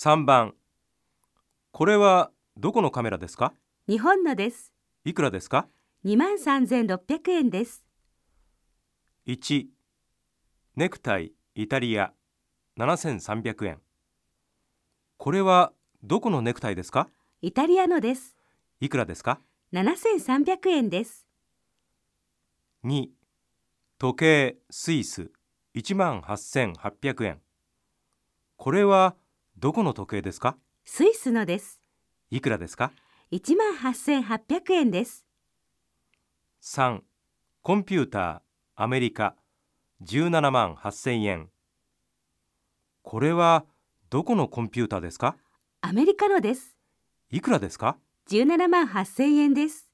3番。これはどこのカメラですか？日本のです。いくらですか？2万3600円です。1ネクタイイタリア。7300円。これはどこのネクタイですか？イタリアのです。いくらですか？7300円です。2時計スイス。1万8800円。これはどこの時計ですか？スイスのです。いくらですか？1万8800円です。3コンピューターアメリカ17万8000円これはどこのコンピューターですか？アメリカのです。いくらですか？17万8000円です。